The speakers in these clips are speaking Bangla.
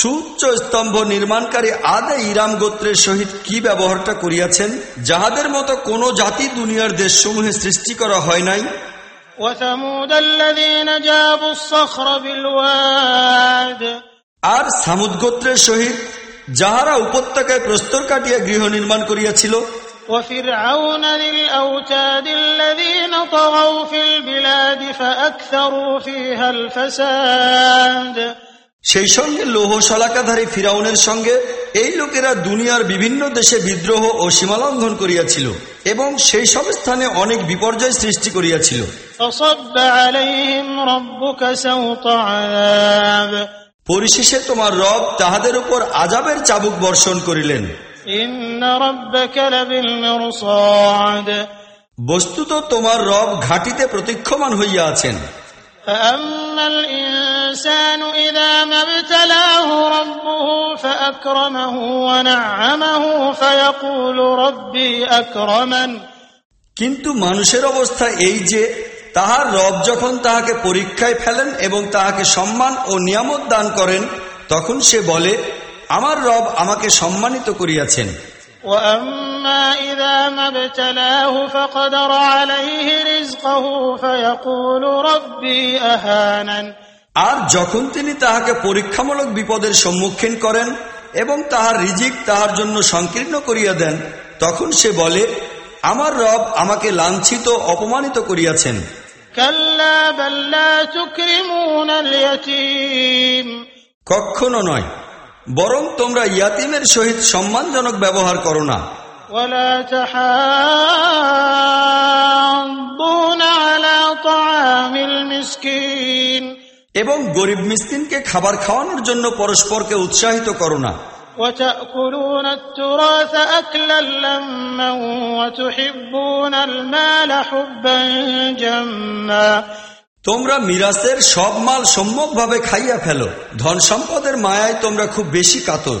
সুউচ্চ স্তম্ভ নির্মাণকারী আদে ইরাম গোত্রের সহিত কি ব্যবহারটা করিয়াছেন যাহাদের মতো কোন জাতি দুনিয়ার দেশসমূহে সৃষ্টি করা হয় নাই وثمود الذين جابوا الصخر بالواد আর সামুদ গোত্রের সহিত যাহারা উপত্যকায় প্রস্তর কাটিয়া গৃহ নির্মাণ করিয়াছিল وفرعون ذي الأوتاد الذين طغوا في البلاد فأكثروا فيها الفساد সেই সঙ্গে লৌহ শলাকাধারী ফিরাউনের সঙ্গে এই লোকেরা দুনিয়ার বিভিন্ন দেশে বিদ্রোহ ও সীমালঙ্ঘন করিয়াছিল এবং সেই সব স্থানে অনেক বিপর্যয় সৃষ্টি করিয়াছিল। পরিশেষে তোমার রব তাহাদের উপর আজাবের চাবুক বর্ষণ করিলেন। বস্তুত তোমার রব ঘাটিতে প্রতীক্ষমান হইয়া আছেন। فأما الإنسان إذا ما ابتلاه ربه فأكرمه ونعمه فيقول ربي أكرمن কিন্তু মানুষের অবস্থা এই যে তাহার রব যখন তাহাকে পরীক্ষায় ফেলেন এবং তাহাকে সম্মান ও নিয়ামত দান করেন তখন সে বলে আমার রব আমাকে সম্মানিত করিয়াছেন وأما إذا ما ابتلاه فقدر عليه رزقه فيقول ربي أهانن আর যখন তিনি তাহাকে পরীক্ষামূলক বিপদের সম্মুখীন করেন এবং তাহার রিজিক তাহার জন্য সংকীর্ণ করিয়া দেন তখন সে বলে আমার রব আমাকে লাঞ্ছিত অপমানিত করিয়াছেন كلا بل لا تكرمون اليتيم কখনো নয় বরং তোমরা ইয়াতিমের সহিত সম্মানজনক ব্যবহার করো না ولا تحاضون على طعام المسكين এবং গরিব মিসকিনকে খাবার খাওয়ানোর জন্য পরস্পরকে উৎসাহিত করো না وتأكلون التراث أكلا لما وتحبون المال حبا جما তোমরা মিরাসের সব মাল সম্যকভাবে খাইয়া ফেলো ধন সম্পদের মায়ায় তোমরা খুব বেশি কাতর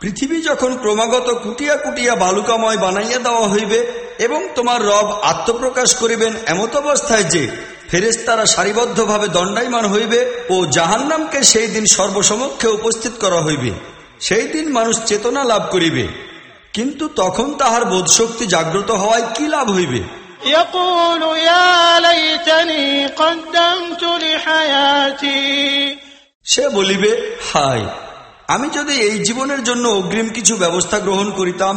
পৃথিবী যখন ক্রমাগত কুটিয়া কুটিয়া বালুকাময় বানাইয়া দেওয়া হইবে এবং তোমার রব আত্মপ্রকাশ করিবেন এমত অবস্থায় যে ফেরেস্তারা সারিবদ্ধভাবে দণ্ডায়মান হইবে ও জাহান্নামকে সেই দিন সর্বসমক্ষে উপস্থিত করা হইবে। সেই দিন মানুষ চেতনা লাভ করিবে। কিন্তু তখন তাহার বোধশক্তি জাগ্রত হওয়ায় কি লাভ হইবে? সে বলিবে হায় আমি যদি এই জীবনের জন্য অগ্রিম কিছু ব্যবস্থা গ্রহণ করিতাম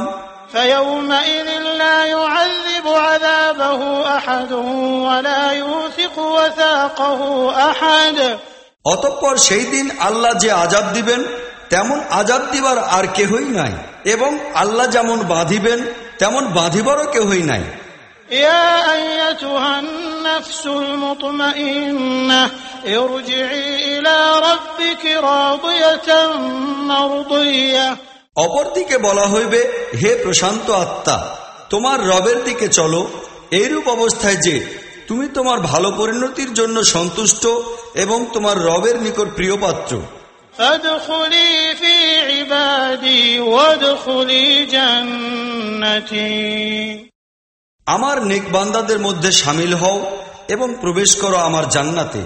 অতঃপর সেই দিন আল্লাহ যে আজাদ দিবেন তেমন আজাদ দিবার আর কেহই নাই এবং আল্লাহ যেমন বাঁধিবেন তেমন বাঁধিবারও কেহই নাই। ইয়া আইয়াতুহান নাফসুল মুতমাইন্নাহ অপরদিকে বলা হইবে হে প্রশান্ত আত্মা তোমার রবের দিকে চলো এইরূপ অবস্থায় যে তুমি তোমার ভালো পরিণতির জন্য সন্তুষ্ট এবং তোমার রবের নিকট প্রিয় পাত্র আমার নেকবান্দাদের মধ্যে সামিল হও এবং প্রবেশ করো আমার জান্নাতে।